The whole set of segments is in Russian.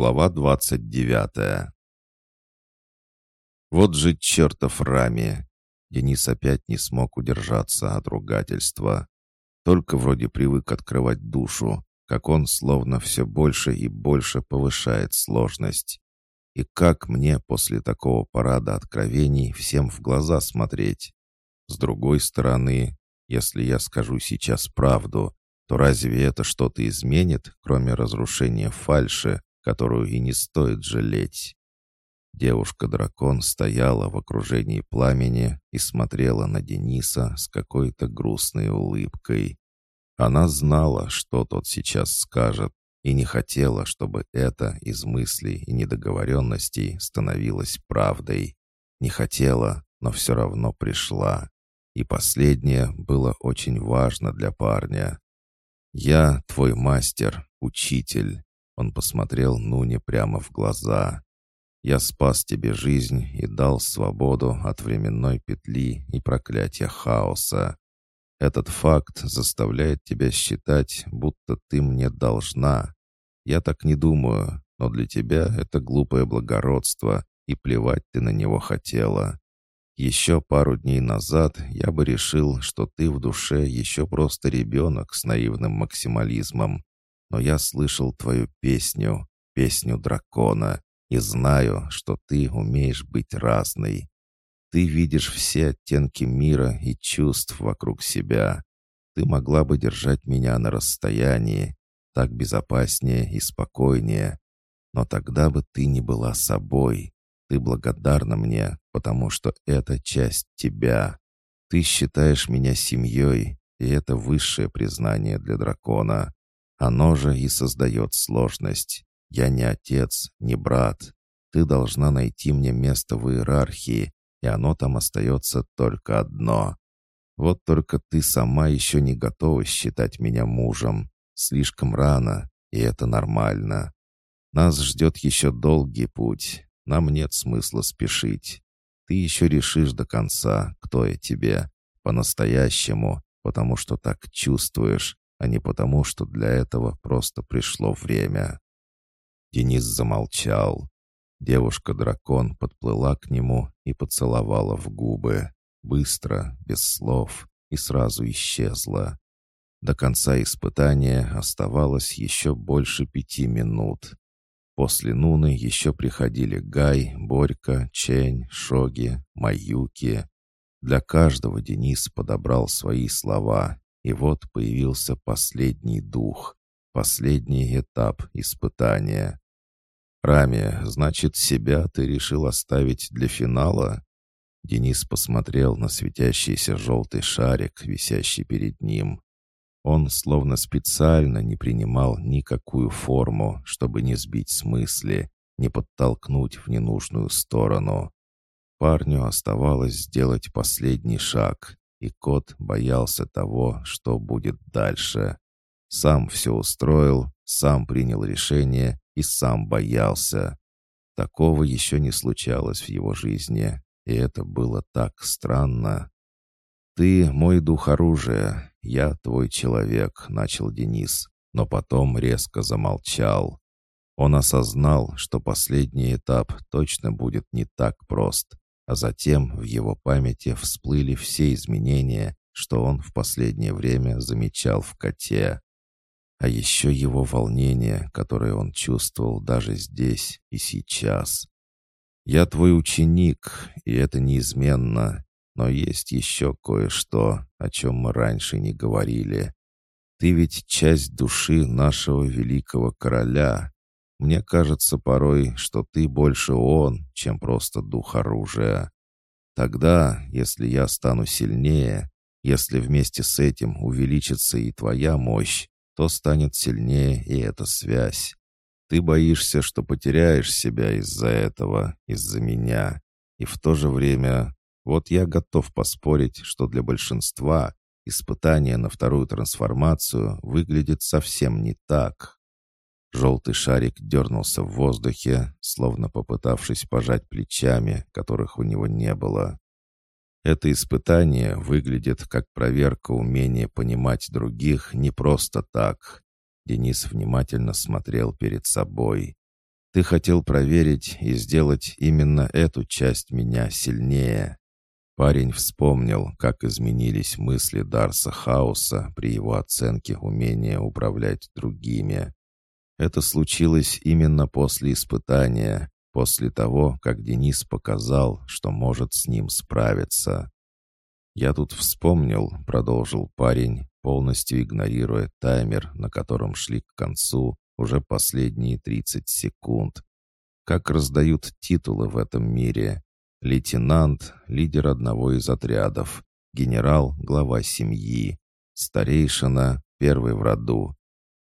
Глава двадцать девятая. Вот же чертов Рами! Денис опять не смог удержаться от ругательства. Только вроде привык открывать душу, как он словно все больше и больше повышает сложность. И как мне после такого парада откровений всем в глаза смотреть? С другой стороны, если я скажу сейчас правду, то разве это что-то изменит, кроме разрушения фальши, которую и не стоит жалеть. Девушка-дракон стояла в окружении пламени и смотрела на Дениса с какой-то грустной улыбкой. Она знала, что тот сейчас скажет, и не хотела, чтобы это из мыслей и недоговоренностей становилось правдой. Не хотела, но все равно пришла. И последнее было очень важно для парня. «Я твой мастер, учитель. Он посмотрел Нуне прямо в глаза. «Я спас тебе жизнь и дал свободу от временной петли и проклятия хаоса. Этот факт заставляет тебя считать, будто ты мне должна. Я так не думаю, но для тебя это глупое благородство, и плевать ты на него хотела. Еще пару дней назад я бы решил, что ты в душе еще просто ребенок с наивным максимализмом, но я слышал твою песню, песню дракона, и знаю, что ты умеешь быть разной. Ты видишь все оттенки мира и чувств вокруг себя. Ты могла бы держать меня на расстоянии, так безопаснее и спокойнее. Но тогда бы ты не была собой. Ты благодарна мне, потому что это часть тебя. Ты считаешь меня семьей, и это высшее признание для дракона. Оно же и создает сложность. Я не отец, не брат. Ты должна найти мне место в иерархии, и оно там остается только одно. Вот только ты сама еще не готова считать меня мужем. Слишком рано, и это нормально. Нас ждет еще долгий путь. Нам нет смысла спешить. Ты еще решишь до конца, кто я тебе. По-настоящему, потому что так чувствуешь, а не потому, что для этого просто пришло время. Денис замолчал. Девушка-дракон подплыла к нему и поцеловала в губы. Быстро, без слов, и сразу исчезла. До конца испытания оставалось еще больше пяти минут. После Нуны еще приходили Гай, Борька, Чень, Шоги, Маюки. Для каждого Денис подобрал свои слова и вот появился последний дух, последний этап испытания. «Рами, значит, себя ты решил оставить для финала?» Денис посмотрел на светящийся желтый шарик, висящий перед ним. Он словно специально не принимал никакую форму, чтобы не сбить с мысли, не подтолкнуть в ненужную сторону. Парню оставалось сделать последний шаг, и кот боялся того, что будет дальше. Сам все устроил, сам принял решение и сам боялся. Такого еще не случалось в его жизни, и это было так странно. «Ты мой дух оружия, я твой человек», — начал Денис, но потом резко замолчал. Он осознал, что последний этап точно будет не так прост, а затем в его памяти всплыли все изменения, что он в последнее время замечал в коте. А еще его волнение, которое он чувствовал даже здесь и сейчас. «Я твой ученик, и это неизменно, но есть еще кое-что, о чем мы раньше не говорили. Ты ведь часть души нашего великого короля, мне кажется порой, что ты больше он, чем просто дух оружия. Тогда, если я стану сильнее, если вместе с этим увеличится и твоя мощь, то станет сильнее и эта связь. Ты боишься, что потеряешь себя из-за этого, из-за меня. И в то же время, вот я готов поспорить, что для большинства испытание на вторую трансформацию выглядит совсем не так. Желтый шарик дернулся в воздухе, словно попытавшись пожать плечами, которых у него не было. Это испытание выглядит как проверка умения понимать других не просто так. Денис внимательно смотрел перед собой. Ты хотел проверить и сделать именно эту часть меня сильнее. Парень вспомнил, как изменились мысли Дарса Хауса при его оценке умения управлять другими. Это случилось именно после испытания, после того, как Денис показал, что может с ним справиться. «Я тут вспомнил», — продолжил парень, полностью игнорируя таймер, на котором шли к концу уже последние 30 секунд. Как раздают титулы в этом мире. Лейтенант — лидер одного из отрядов, генерал — глава семьи, старейшина — первый в роду.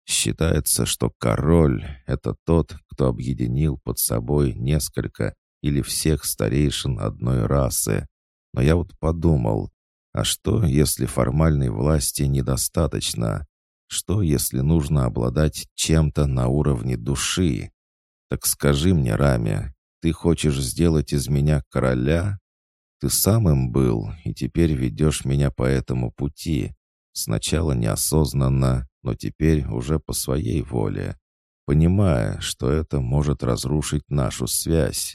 Считается, что король — это тот, кто объединил под собой несколько или всех старейшин одной расы. Но я вот подумал, а что, если формальной власти недостаточно? Что, если нужно обладать чем-то на уровне души? Так скажи мне, Раме, ты хочешь сделать из меня короля? Ты сам им был, и теперь ведешь меня по этому пути. Сначала неосознанно, но теперь уже по своей воле, понимая, что это может разрушить нашу связь.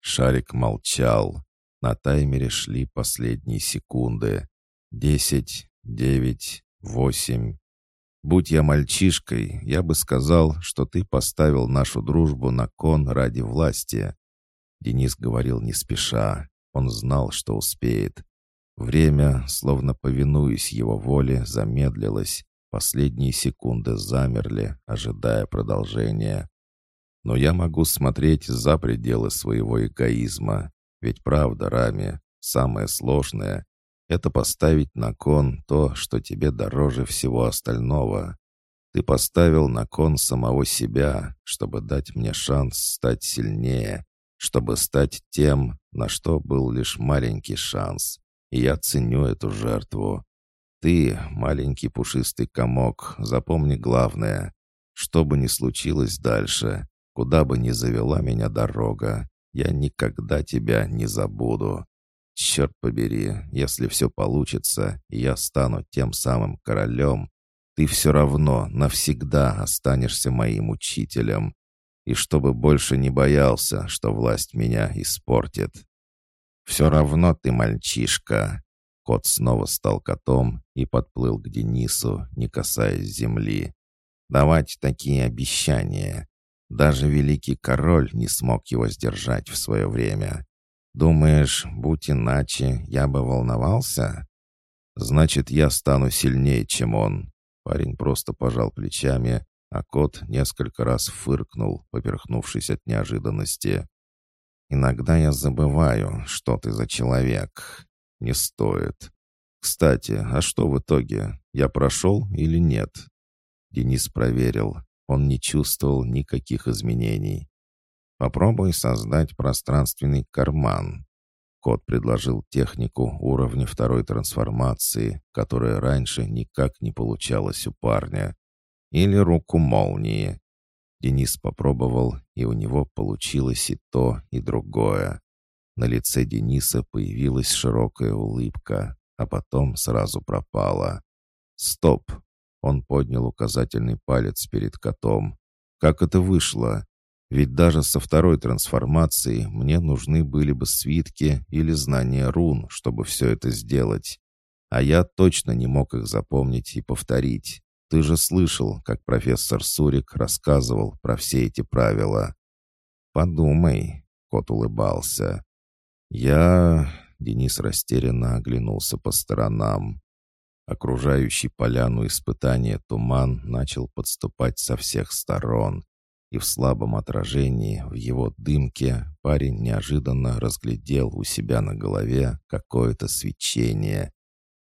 Шарик молчал. На таймере шли последние секунды. Десять, девять, восемь. Будь я мальчишкой, я бы сказал, что ты поставил нашу дружбу на кон ради власти. Денис говорил не спеша. Он знал, что успеет. Время, словно повинуясь его воле, замедлилось. Последние секунды замерли, ожидая продолжения. Но я могу смотреть за пределы своего эгоизма. Ведь правда, Рами, самое сложное — это поставить на кон то, что тебе дороже всего остального. Ты поставил на кон самого себя, чтобы дать мне шанс стать сильнее, чтобы стать тем, на что был лишь маленький шанс. И я ценю эту жертву. Ты, маленький пушистый комок, запомни главное. Что бы ни случилось дальше, куда бы ни завела меня дорога, я никогда тебя не забуду. Черт побери, если все получится, и я стану тем самым королем, ты все равно навсегда останешься моим учителем. И чтобы больше не боялся, что власть меня испортит. Все равно ты мальчишка. Кот снова стал котом и подплыл к Денису, не касаясь земли. Давать такие обещания. Даже великий король не смог его сдержать в свое время. Думаешь, будь иначе, я бы волновался? Значит, я стану сильнее, чем он. Парень просто пожал плечами, а кот несколько раз фыркнул, поперхнувшись от неожиданности. «Иногда я забываю, что ты за человек. Не стоит. Кстати, а что в итоге? Я прошел или нет?» Денис проверил. Он не чувствовал никаких изменений. «Попробуй создать пространственный карман». Кот предложил технику уровня второй трансформации, которая раньше никак не получалась у парня. Или руку молнии. Денис попробовал, и у него получилось и то, и другое. На лице Дениса появилась широкая улыбка, а потом сразу пропала. «Стоп!» Он поднял указательный палец перед котом. «Как это вышло? Ведь даже со второй трансформацией мне нужны были бы свитки или знания рун, чтобы все это сделать. А я точно не мог их запомнить и повторить. Ты же слышал, как профессор Сурик рассказывал про все эти правила». «Подумай», — кот улыбался. «Я...» — Денис растерянно оглянулся по сторонам. Окружающий поляну испытания туман начал подступать со всех сторон, и в слабом отражении в его дымке парень неожиданно разглядел у себя на голове какое-то свечение,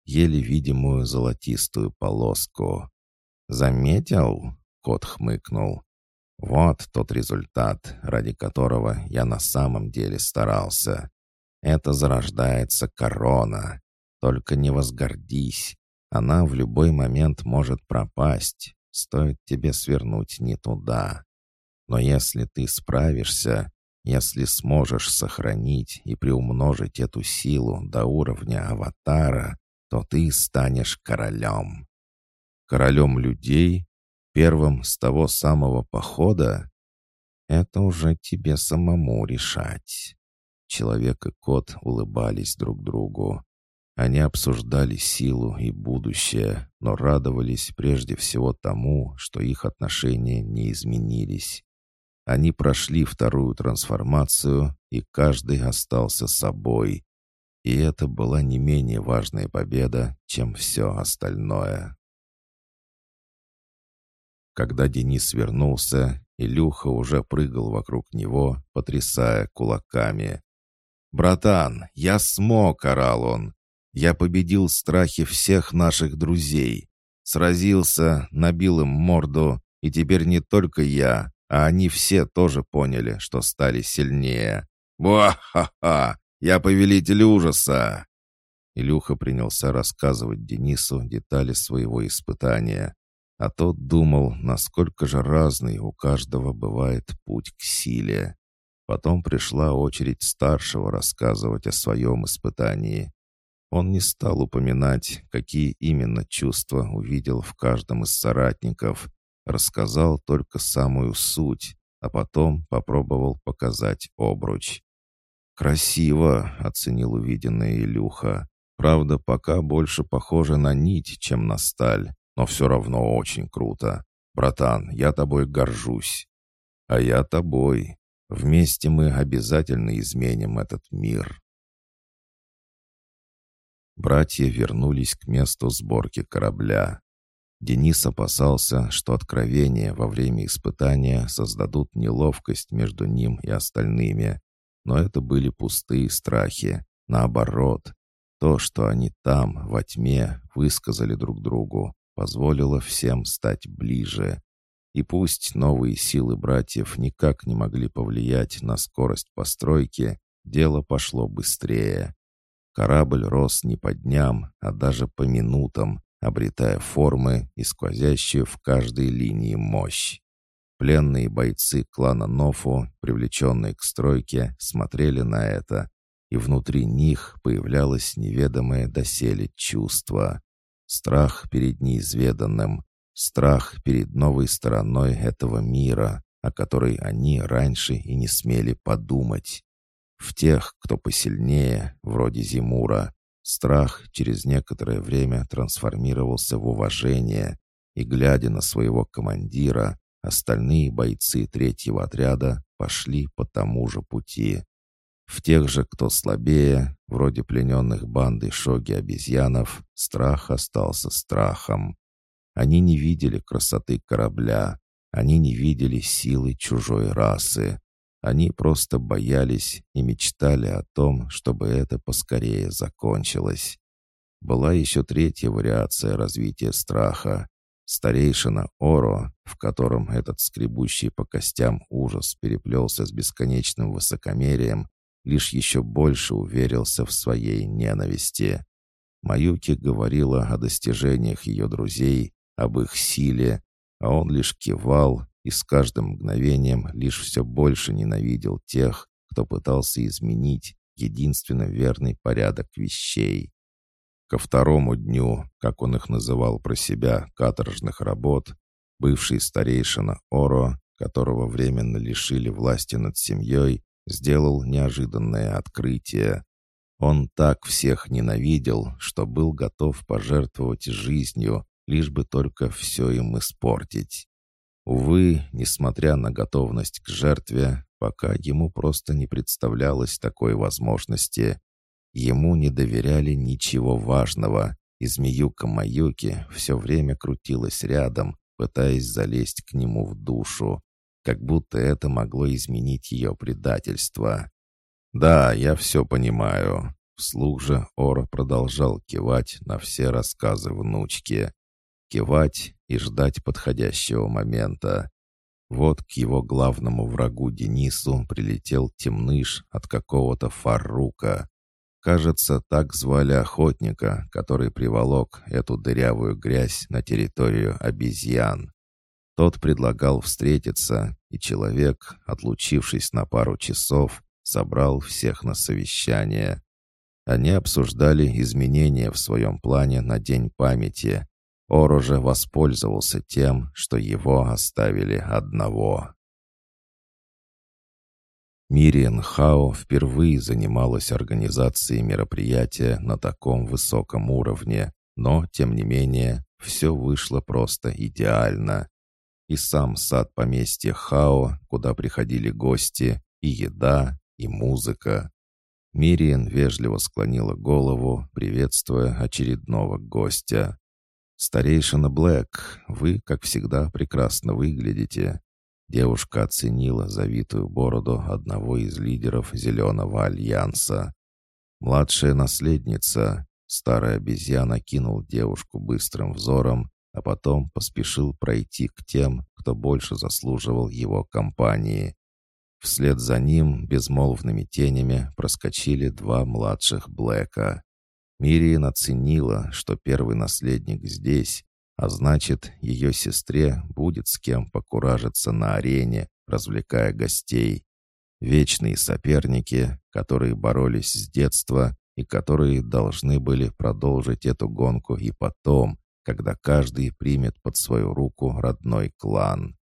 еле видимую золотистую полоску. «Заметил?» — кот хмыкнул. «Вот тот результат, ради которого я на самом деле старался. Это зарождается корона. Только не возгордись, она в любой момент может пропасть, стоит тебе свернуть не туда. Но если ты справишься, если сможешь сохранить и приумножить эту силу до уровня аватара, то ты станешь королем. Королем людей? Первым с того самого похода? это уже тебе самому решать». Человек и кот улыбались друг другу. Они обсуждали силу и будущее, но радовались прежде всего тому, что их отношения не изменились. Они прошли вторую трансформацию, и каждый остался собой. И это была не менее важная победа, чем все остальное. Когда Денис вернулся, Илюха уже прыгал вокруг него, потрясая кулаками. «Братан, я смог!» — орал он. Я победил страхи всех наших друзей. Сразился, набил им морду, и теперь не только я, а они все тоже поняли, что стали сильнее. «Ва-ха-ха! Я повелитель ужаса!» Илюха принялся рассказывать Денису детали своего испытания. А тот думал, насколько же разный у каждого бывает путь к силе. Потом пришла очередь старшего рассказывать о своем испытании. Он не стал упоминать, какие именно чувства увидел в каждом из соратников, рассказал только самую суть, а потом попробовал показать обруч. «Красиво», — оценил увиденное Илюха. «Правда, пока больше похоже на нить, чем на сталь, но все равно очень круто. Братан, я тобой горжусь». «А я тобой. Вместе мы обязательно изменим этот мир». Братья вернулись к месту сборки корабля. Денис опасался, что откровения во время испытания создадут неловкость между ним и остальными. Но это были пустые страхи. Наоборот, то, что они там, во тьме, высказали друг другу, позволило всем стать ближе. И пусть новые силы братьев никак не могли повлиять на скорость постройки, дело пошло быстрее. Корабль рос не по дням, а даже по минутам, обретая формы и сквозящую в каждой линии мощь. Пленные бойцы клана Нофу, привлеченные к стройке, смотрели на это, и внутри них появлялось неведомое доселе чувство. Страх перед неизведанным, страх перед новой стороной этого мира, о которой они раньше и не смели подумать. В тех, кто посильнее, вроде Зимура, страх через некоторое время трансформировался в уважение, и, глядя на своего командира, остальные бойцы третьего отряда пошли по тому же пути. В тех же, кто слабее, вроде плененных банды шоги обезьянов, страх остался страхом. Они не видели красоты корабля, они не видели силы чужой расы. Они просто боялись и мечтали о том, чтобы это поскорее закончилось. Была еще третья вариация развития страха. Старейшина Оро, в котором этот скребущий по костям ужас переплелся с бесконечным высокомерием, лишь еще больше уверился в своей ненависти. Маюки говорила о достижениях ее друзей, об их силе, а он лишь кивал и с каждым мгновением лишь все больше ненавидел тех, кто пытался изменить единственно верный порядок вещей. Ко второму дню, как он их называл про себя, каторжных работ, бывший старейшина Оро, которого временно лишили власти над семьей, сделал неожиданное открытие. Он так всех ненавидел, что был готов пожертвовать жизнью, лишь бы только все им испортить. Увы, несмотря на готовность к жертве, пока ему просто не представлялось такой возможности. Ему не доверяли ничего важного, и змеюка Маюки все время крутилась рядом, пытаясь залезть к нему в душу, как будто это могло изменить ее предательство. «Да, я все понимаю». Вслух же Ора продолжал кивать на все рассказы внучки кивать и ждать подходящего момента. Вот к его главному врагу Денису прилетел темныш от какого-то Фарука. Кажется, так звали охотника, который приволок эту дырявую грязь на территорию обезьян. Тот предлагал встретиться, и человек, отлучившись на пару часов, собрал всех на совещание. Они обсуждали изменения в своем плане на День памяти, Ор уже воспользовался тем, что его оставили одного. Мириан Хао впервые занималась организацией мероприятия на таком высоком уровне, но, тем не менее, все вышло просто идеально. И сам сад поместья Хао, куда приходили гости, и еда, и музыка. Мириан вежливо склонила голову, приветствуя очередного гостя. «Старейшина Блэк, вы, как всегда, прекрасно выглядите. Девушка оценила завитую бороду одного из лидеров Зеленого Альянса. Младшая наследница, старая обезьяна кинул девушку быстрым взором, а потом поспешил пройти к тем, кто больше заслуживал его компании. Вслед за ним безмолвными тенями проскочили два младших Блэка. Мириен оценила, что первый наследник здесь, а значит, ее сестре будет с кем покуражиться на арене, развлекая гостей. Вечные соперники, которые боролись с детства и которые должны были продолжить эту гонку и потом, когда каждый примет под свою руку родной клан.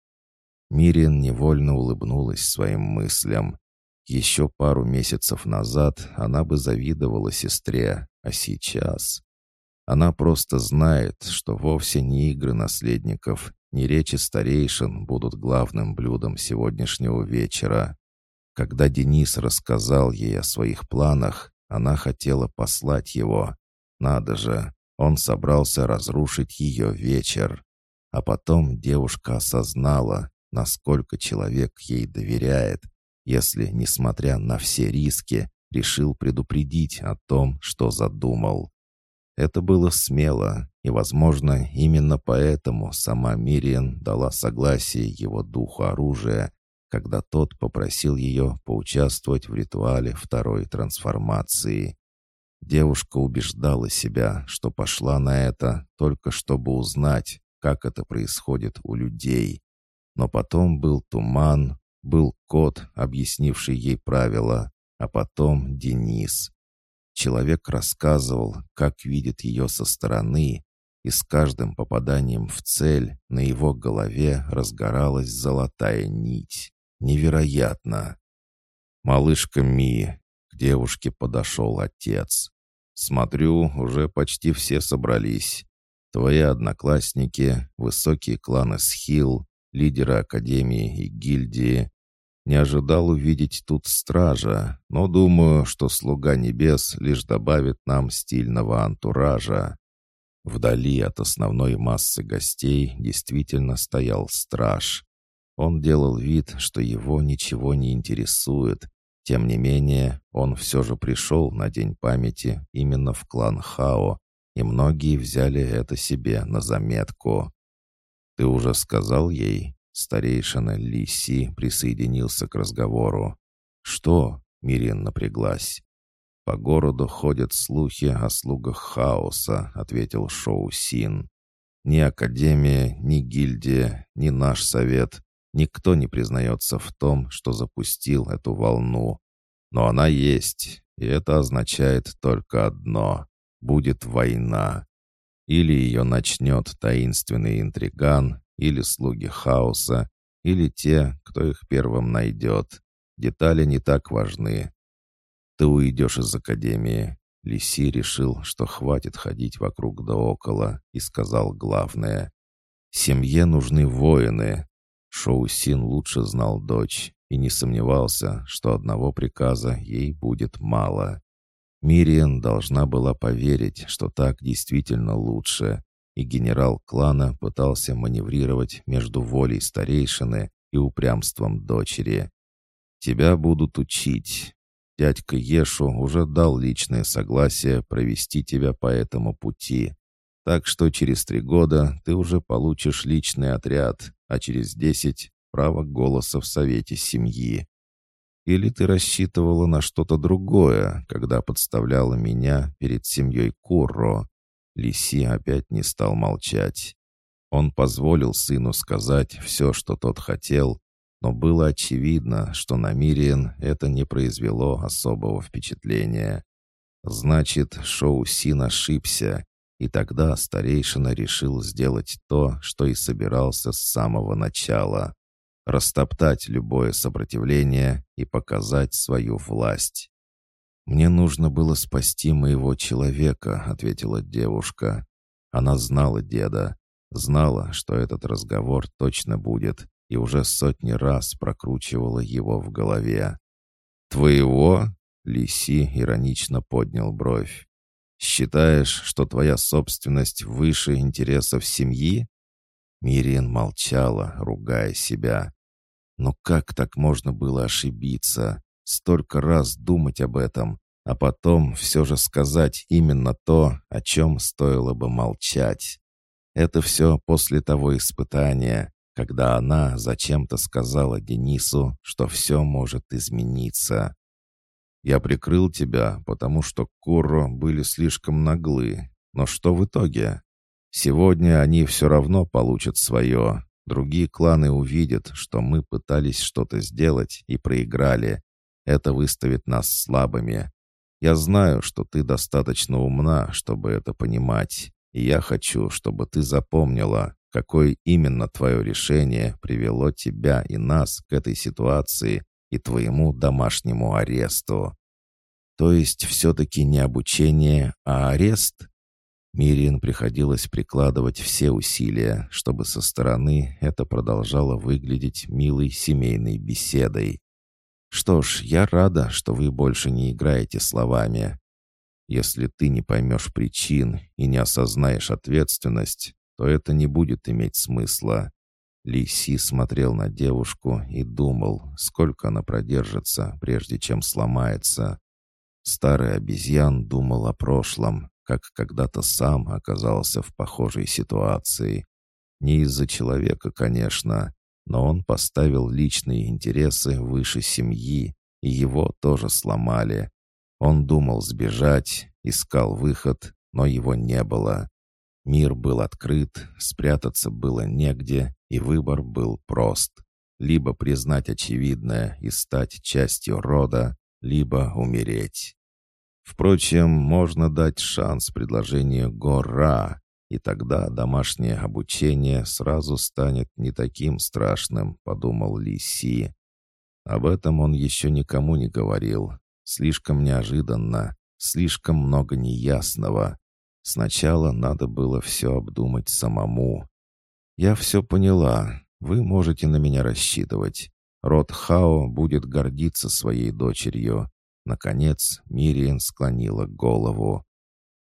Мирин невольно улыбнулась своим мыслям. Еще пару месяцев назад она бы завидовала сестре, а сейчас... Она просто знает, что вовсе не игры наследников, не речи старейшин будут главным блюдом сегодняшнего вечера. Когда Денис рассказал ей о своих планах, она хотела послать его. Надо же, он собрался разрушить ее вечер. А потом девушка осознала, насколько человек ей доверяет, если, несмотря на все риски, решил предупредить о том, что задумал. Это было смело, и, возможно, именно поэтому сама Мириан дала согласие его духу оружия, когда тот попросил ее поучаствовать в ритуале второй трансформации. Девушка убеждала себя, что пошла на это только чтобы узнать, как это происходит у людей. Но потом был туман, был кот, объяснивший ей правила, а потом Денис. Человек рассказывал, как видит ее со стороны, и с каждым попаданием в цель на его голове разгоралась золотая нить. Невероятно! «Малышка Ми!» — к девушке подошел отец. «Смотрю, уже почти все собрались. Твои одноклассники, высокие кланы Схил, лидеры Академии и гильдии, не ожидал увидеть тут стража, но думаю, что слуга небес лишь добавит нам стильного антуража. Вдали от основной массы гостей действительно стоял страж. Он делал вид, что его ничего не интересует. Тем не менее, он все же пришел на День памяти именно в клан Хао, и многие взяли это себе на заметку. «Ты уже сказал ей?» Старейшина Лиси присоединился к разговору. «Что?» — Мирин напряглась. «По городу ходят слухи о слугах хаоса», — ответил Шоу Син. «Ни Академия, ни гильдия, ни наш совет, никто не признается в том, что запустил эту волну. Но она есть, и это означает только одно — будет война. Или ее начнет таинственный интриган, или слуги хаоса, или те, кто их первым найдет. Детали не так важны. Ты уйдешь из академии. Лиси решил, что хватит ходить вокруг да около, и сказал главное. «Семье нужны воины». Шоусин лучше знал дочь и не сомневался, что одного приказа ей будет мало. Мириан должна была поверить, что так действительно лучше, и генерал клана пытался маневрировать между волей старейшины и упрямством дочери. «Тебя будут учить. Дядька Ешу уже дал личное согласие провести тебя по этому пути. Так что через три года ты уже получишь личный отряд, а через десять — право голоса в совете семьи. Или ты рассчитывала на что-то другое, когда подставляла меня перед семьей Курро?» Лиси опять не стал молчать. Он позволил сыну сказать все, что тот хотел, но было очевидно, что на Мириен это не произвело особого впечатления. Значит, Шоу Син ошибся, и тогда старейшина решил сделать то, что и собирался с самого начала. растоптать любое сопротивление и показать свою власть. «Мне нужно было спасти моего человека», — ответила девушка. Она знала деда, знала, что этот разговор точно будет, и уже сотни раз прокручивала его в голове. «Твоего?» — Лиси иронично поднял бровь. «Считаешь, что твоя собственность выше интересов семьи?» Мириан молчала, ругая себя. Но как так можно было ошибиться? Столько раз думать об этом, а потом все же сказать именно то, о чем стоило бы молчать. Это все после того испытания, когда она зачем-то сказала Денису, что все может измениться. «Я прикрыл тебя, потому что Курро были слишком наглы. Но что в итоге? Сегодня они все равно получат свое. Другие кланы увидят, что мы пытались что-то сделать и проиграли. Это выставит нас слабыми. Я знаю, что ты достаточно умна, чтобы это понимать. И я хочу, чтобы ты запомнила, какое именно твое решение привело тебя и нас к этой ситуации и твоему домашнему аресту. То есть все-таки не обучение, а арест? Мирин приходилось прикладывать все усилия, чтобы со стороны это продолжало выглядеть милой семейной беседой. «Что ж, я рада, что вы больше не играете словами. Если ты не поймешь причин и не осознаешь ответственность, то это не будет иметь смысла. Лиси смотрел на девушку и думал, сколько она продержится, прежде чем сломается. Старый обезьян думал о прошлом, как когда-то сам оказался в похожей ситуации. Не из-за человека, конечно, но он поставил личные интересы выше семьи, и его тоже сломали. Он думал сбежать, искал выход, но его не было. Мир был открыт, спрятаться было негде, и выбор был прост. Либо признать очевидное и стать частью рода, либо умереть. Впрочем, можно дать шанс предложению Гора, и тогда домашнее обучение сразу станет не таким страшным, подумал Лиси. Об этом он еще никому не говорил, Слишком неожиданно, слишком много неясного. Сначала надо было все обдумать самому. «Я все поняла. Вы можете на меня рассчитывать. Род Хао будет гордиться своей дочерью». Наконец Мириен склонила голову.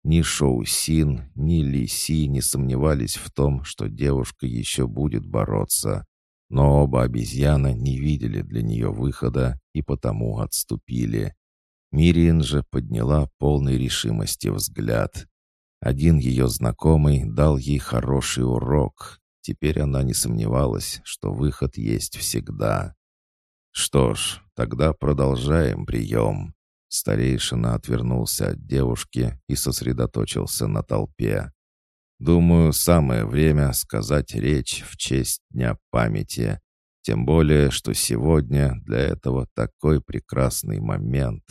Ни Шоу Син, ни Ли Си не сомневались в том, что девушка еще будет бороться. Но оба обезьяны не видели для нее выхода и потому отступили. Мириен же подняла полной решимости взгляд. Один ее знакомый дал ей хороший урок. Теперь она не сомневалась, что выход есть всегда. «Что ж, тогда продолжаем прием». Старейшина отвернулся от девушки и сосредоточился на толпе. «Думаю, самое время сказать речь в честь Дня памяти. Тем более, что сегодня для этого такой прекрасный момент».